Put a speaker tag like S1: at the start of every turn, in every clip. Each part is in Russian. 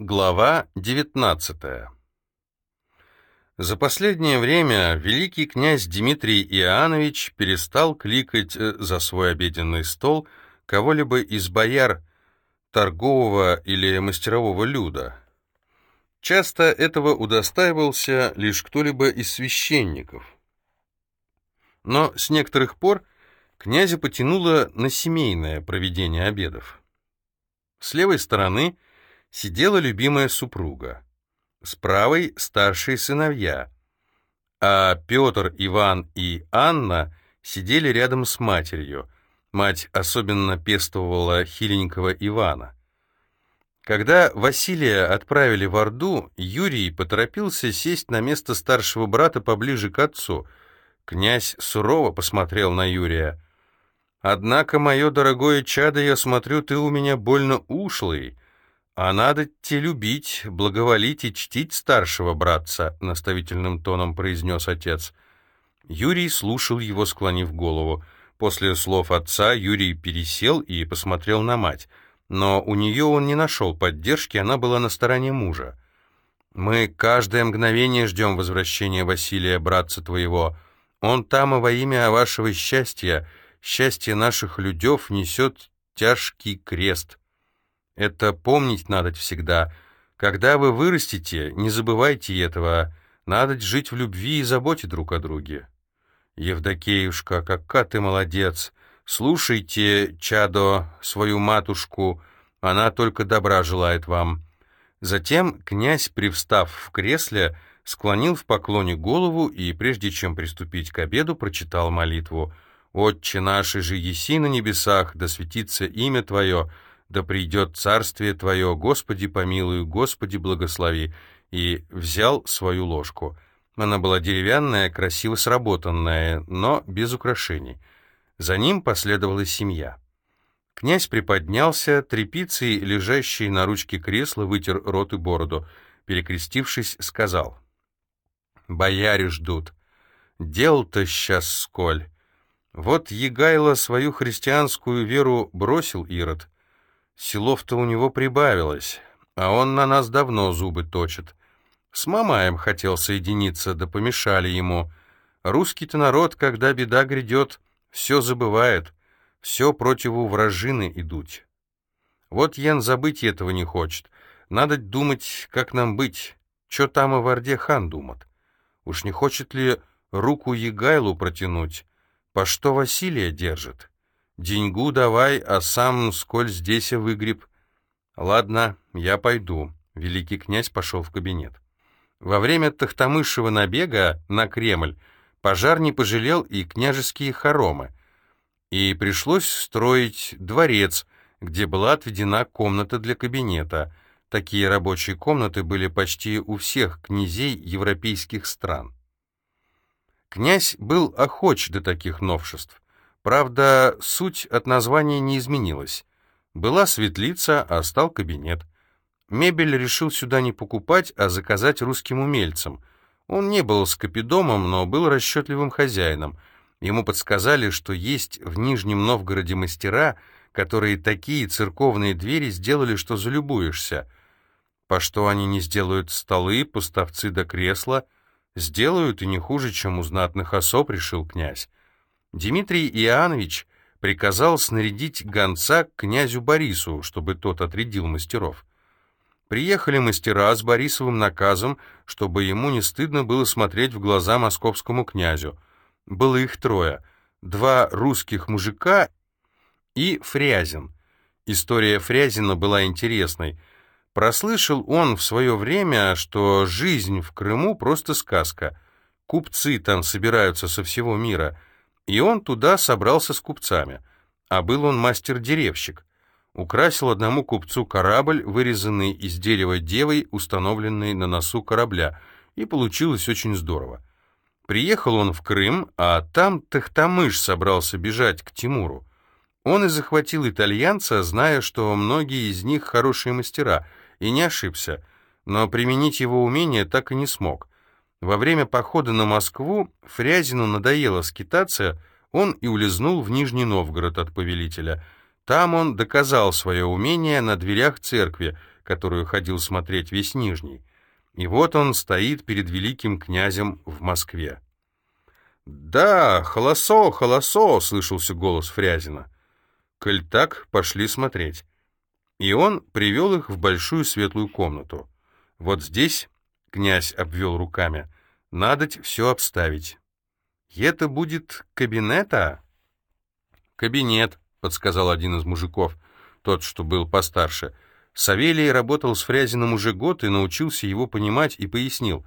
S1: Глава 19 За последнее время великий князь Дмитрий Иоаннович перестал кликать э, за свой обеденный стол кого-либо из бояр торгового или мастерового люда. Часто этого удостаивался лишь кто-либо из священников. Но с некоторых пор князя потянуло на семейное проведение обедов. С левой стороны – сидела любимая супруга. С правой — старшие сыновья, а Петр, Иван и Анна сидели рядом с матерью. Мать особенно пестовала хиленького Ивана. Когда Василия отправили в Орду, Юрий поторопился сесть на место старшего брата поближе к отцу. Князь сурово посмотрел на Юрия. «Однако, мое дорогое чадо, я смотрю, ты у меня больно ушлый. «А надо те любить, благоволить и чтить старшего братца», — наставительным тоном произнес отец. Юрий слушал его, склонив голову. После слов отца Юрий пересел и посмотрел на мать. Но у нее он не нашел поддержки, она была на стороне мужа. «Мы каждое мгновение ждем возвращения Василия, братца твоего. Он там и во имя вашего счастья, счастья наших людев, несет тяжкий крест». Это помнить надо всегда. Когда вы вырастете, не забывайте этого. Надо жить в любви и заботе друг о друге. Евдокеюшка, какая ты молодец. Слушайте, чадо, свою матушку, она только добра желает вам. Затем князь, привстав в кресле, склонил в поклоне голову и, прежде чем приступить к обеду, прочитал молитву. «Отче наши же еси на небесах, да светится имя Твое, да придет царствие Твое, Господи помилуй, Господи благослови, и взял свою ложку. Она была деревянная, красиво сработанная, но без украшений. За ним последовала семья. Князь приподнялся, тряпицей, лежащей на ручке кресла, вытер рот и бороду. Перекрестившись, сказал, «Бояре ждут. Дел-то сейчас сколь. Вот Егайло свою христианскую веру бросил Ирод, Силов-то у него прибавилось, а он на нас давно зубы точит. С Мамаем хотел соединиться, да помешали ему. Русский-то народ, когда беда грядет, все забывает, все противу вражины идут. Вот Ян забыть этого не хочет. Надо думать, как нам быть. Че там и в Орде хан думает? Уж не хочет ли руку Егайлу протянуть? По что Василия держит? Деньгу давай, а сам сколь здесь выгреб. Ладно, я пойду. Великий князь пошел в кабинет. Во время Тахтамышева набега на Кремль пожар не пожалел и княжеские хоромы. И пришлось строить дворец, где была отведена комната для кабинета. Такие рабочие комнаты были почти у всех князей европейских стран. Князь был охоч до таких новшеств. Правда, суть от названия не изменилась. Была светлица, а стал кабинет. Мебель решил сюда не покупать, а заказать русским умельцам. Он не был скопидомом, но был расчетливым хозяином. Ему подсказали, что есть в Нижнем Новгороде мастера, которые такие церковные двери сделали, что залюбуешься. По что они не сделают столы, поставцы до кресла? Сделают и не хуже, чем у знатных особ, решил князь. Дмитрий Иоаннович приказал снарядить гонца к князю Борису, чтобы тот отрядил мастеров. Приехали мастера с Борисовым наказом, чтобы ему не стыдно было смотреть в глаза московскому князю. Было их трое. Два русских мужика и Фрязин. История Фрязина была интересной. Прослышал он в свое время, что жизнь в Крыму просто сказка. Купцы там собираются со всего мира — и он туда собрался с купцами. А был он мастер-деревщик. Украсил одному купцу корабль, вырезанный из дерева девой, установленный на носу корабля, и получилось очень здорово. Приехал он в Крым, а там Тахтамыш собрался бежать к Тимуру. Он и захватил итальянца, зная, что многие из них хорошие мастера, и не ошибся, но применить его умение так и не смог. Во время похода на Москву Фрязину надоело скитаться, он и улизнул в Нижний Новгород от повелителя. Там он доказал свое умение на дверях церкви, которую ходил смотреть весь Нижний. И вот он стоит перед великим князем в Москве. «Да, холосо, холосо!» — слышался голос Фрязина. Коль так, пошли смотреть. И он привел их в большую светлую комнату. Вот здесь, — князь обвел руками, — надоть все обставить. «Это будет кабинета?» «Кабинет», — подсказал один из мужиков, тот, что был постарше. Савелий работал с Фрязиным уже год и научился его понимать и пояснил.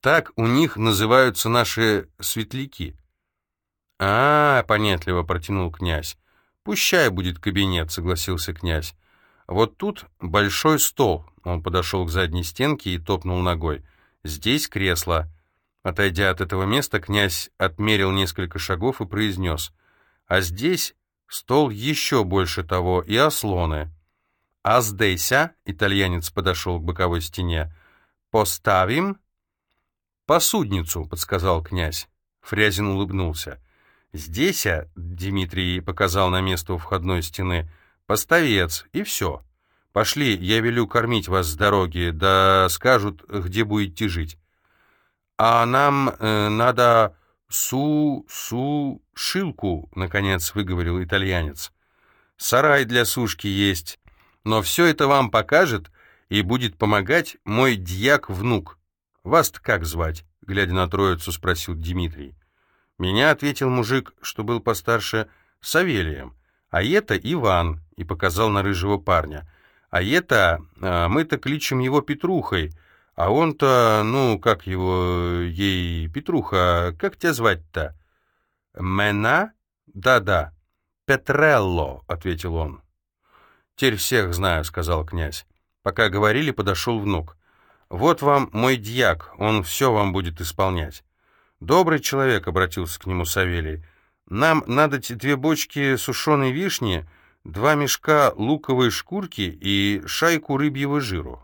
S1: «Так у них называются наши светляки». «А, — понятливо протянул князь. «Пущай будет кабинет», — согласился князь. «Вот тут большой стол». Он подошел к задней стенке и топнул ногой. «Здесь кресло». Отойдя от этого места, князь отмерил несколько шагов и произнес. «А здесь стол еще больше того и ослоны». «А здеся?» — итальянец подошел к боковой стене. «Поставим?» «Посудницу», — подсказал князь. Фрязин улыбнулся. «Здесь, Дмитрий показал на место у входной стены, — поставец, и все. Пошли, я велю кормить вас с дороги, да скажут, где будете жить». «А нам э, надо су-су-шилку», — наконец выговорил итальянец. «Сарай для сушки есть, но все это вам покажет и будет помогать мой дьяк-внук. Вас-то как звать?» — глядя на троицу, спросил Дмитрий. Меня ответил мужик, что был постарше, Савелием, а это Иван, и показал на рыжего парня. А это, а, мы-то кличем его Петрухой, а он-то, ну, как его, ей, Петруха, как тебя звать-то? Мена? Да-да, Петрелло, ответил он. Теперь всех знаю, сказал князь. Пока говорили, подошел внук. Вот вам мой дьяк, он все вам будет исполнять. «Добрый человек», — обратился к нему Савелий, — «нам надо две бочки сушеной вишни, два мешка луковой шкурки и шайку рыбьего жиру».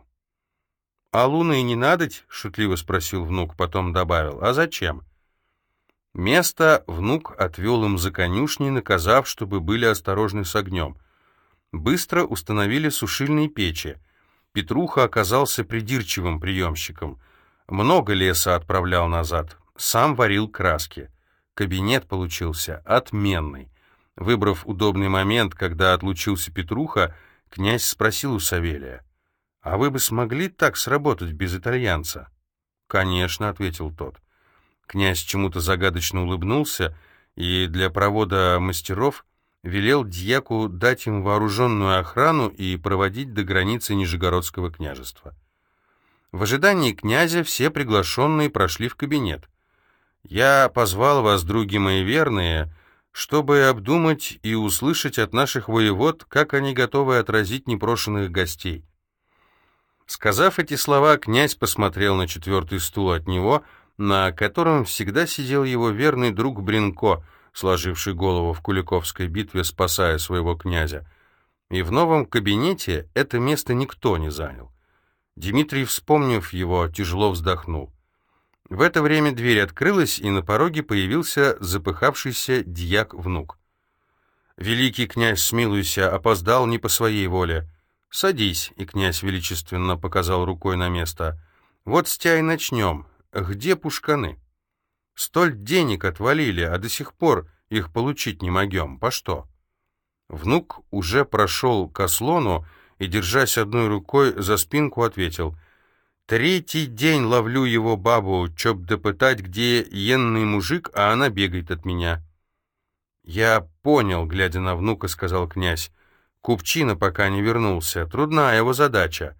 S1: «А луны не надоть?» — шутливо спросил внук, потом добавил. «А зачем?» Место внук отвел им за конюшней, наказав, чтобы были осторожны с огнем. Быстро установили сушильные печи. Петруха оказался придирчивым приемщиком. Много леса отправлял назад сам варил краски. Кабинет получился отменный. Выбрав удобный момент, когда отлучился Петруха, князь спросил у Савелия, «А вы бы смогли так сработать без итальянца?» «Конечно», — ответил тот. Князь чему-то загадочно улыбнулся и для провода мастеров велел дьяку дать им вооруженную охрану и проводить до границы Нижегородского княжества. В ожидании князя все приглашенные прошли в кабинет. Я позвал вас, други мои верные, чтобы обдумать и услышать от наших воевод, как они готовы отразить непрошенных гостей. Сказав эти слова, князь посмотрел на четвертый стул от него, на котором всегда сидел его верный друг Бринко, сложивший голову в Куликовской битве, спасая своего князя. И в новом кабинете это место никто не занял. Дмитрий, вспомнив его, тяжело вздохнул. В это время дверь открылась, и на пороге появился запыхавшийся дьяк-внук. Великий князь, смилуйся, опоздал не по своей воле. «Садись», — и князь величественно показал рукой на место. «Вот с тебя и начнем. Где пушканы?» «Столь денег отвалили, а до сих пор их получить не могем. По что?» Внук уже прошел к ослону и, держась одной рукой за спинку, ответил — Третий день ловлю его бабу, чоп допытать, где енный мужик, а она бегает от меня. Я понял, глядя на внука, сказал князь. Купчина пока не вернулся. Трудна его задача.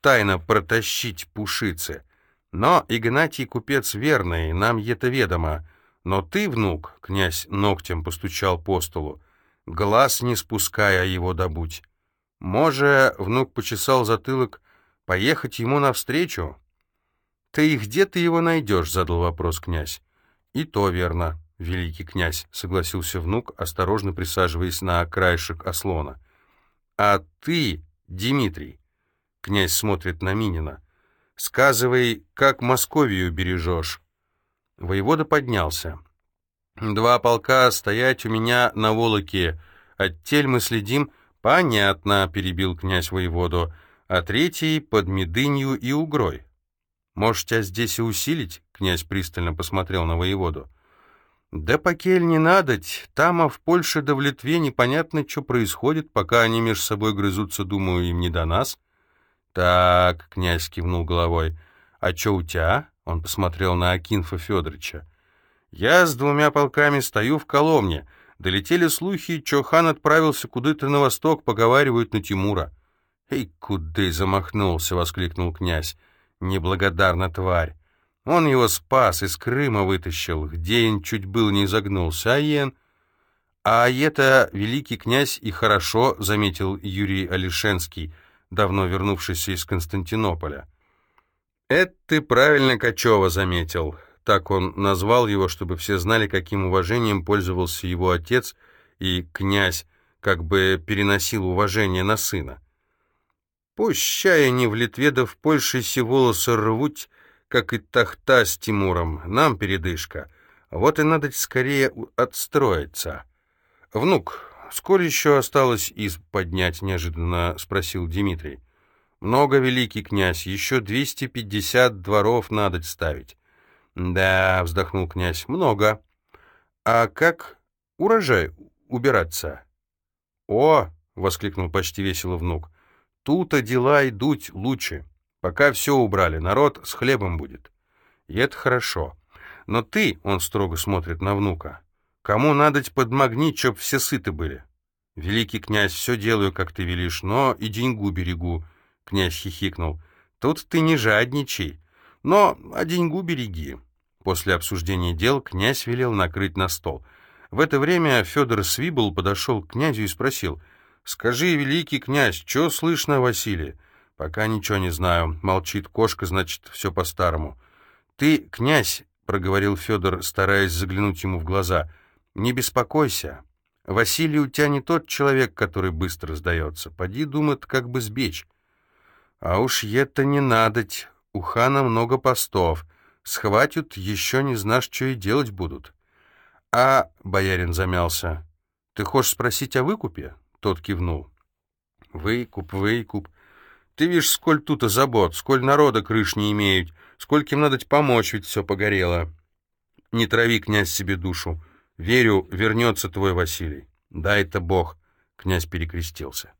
S1: Тайно протащить пушицы. Но Игнатий купец верный, нам это ведомо. Но ты, внук, князь ногтем постучал по столу, глаз не спуская его добудь. Може, внук почесал затылок, Поехать ему навстречу? Ты и где ты его найдешь? Задал вопрос князь. И то верно, великий князь, согласился внук, осторожно присаживаясь на краешек ослона. А ты, Дмитрий, князь смотрит на Минина, сказывай, как Московию бережешь. Воевода поднялся. Два полка стоять у меня на Волоке. От тель мы следим. Понятно, перебил князь воеводу. А третий под Медынью и Угрой. Может, тебя здесь и усилить?» — князь пристально посмотрел на воеводу. «Да покель не надоть, там, а в Польше да в Литве непонятно, что происходит, пока они между собой грызутся, думаю, им не до нас». «Так», — князь кивнул головой, — «а что у тебя?» — он посмотрел на Акинфа Федоровича. «Я с двумя полками стою в Коломне. Долетели слухи, что хан отправился куда-то на восток, поговаривают на Тимура». «Эй, куда замахнулся!» — воскликнул князь. «Неблагодарна тварь! Он его спас, из Крыма вытащил, где он чуть был не загнулся, а Йен... А это великий князь и хорошо, заметил Юрий Алишенский, давно вернувшийся из Константинополя. Это ты правильно Качева заметил. Так он назвал его, чтобы все знали, каким уважением пользовался его отец, и князь как бы переносил уважение на сына. Чая не в Литве да в Польше все волосы рвуть, как и тахта с Тимуром. Нам передышка. Вот и надо скорее отстроиться. Внук, сколько еще осталось из поднять, неожиданно спросил Дмитрий. Много, великий князь, еще двести пятьдесят дворов надо ставить. Да, вздохнул князь, много. А как урожай убираться? О, воскликнул почти весело внук, тут-то дела идут лучше. Пока все убрали, народ с хлебом будет. И это хорошо. Но ты, он строго смотрит на внука, кому надоть подмагнить, чтоб все сыты были? Великий князь, все делаю, как ты велишь, но и деньгу берегу. Князь хихикнул. Тут ты не жадничай, но а деньгу береги. После обсуждения дел князь велел накрыть на стол. В это время Федор Свибл подошел к князю и спросил, «Скажи, великий князь, что слышно о Василии?» «Пока ничего не знаю. Молчит кошка, значит, все по-старому». «Ты, князь», — проговорил Федор, стараясь заглянуть ему в глаза, — «не беспокойся. Василий у тебя не тот человек, который быстро сдается. Поди, думает, как бы сбечь». «А уж это не надоть. У хана много постов. Схватят, еще не знаешь, что и делать будут». «А...» — боярин замялся. «Ты хочешь спросить о выкупе?» — тот кивнул. «Выкуп, выкуп. Ты видишь, сколь тут забот, сколь народа крыш не имеют, скольким надо помочь, ведь все погорело. Не трави, князь, себе душу. Верю, вернется твой Василий. Дай-то Бог, князь перекрестился.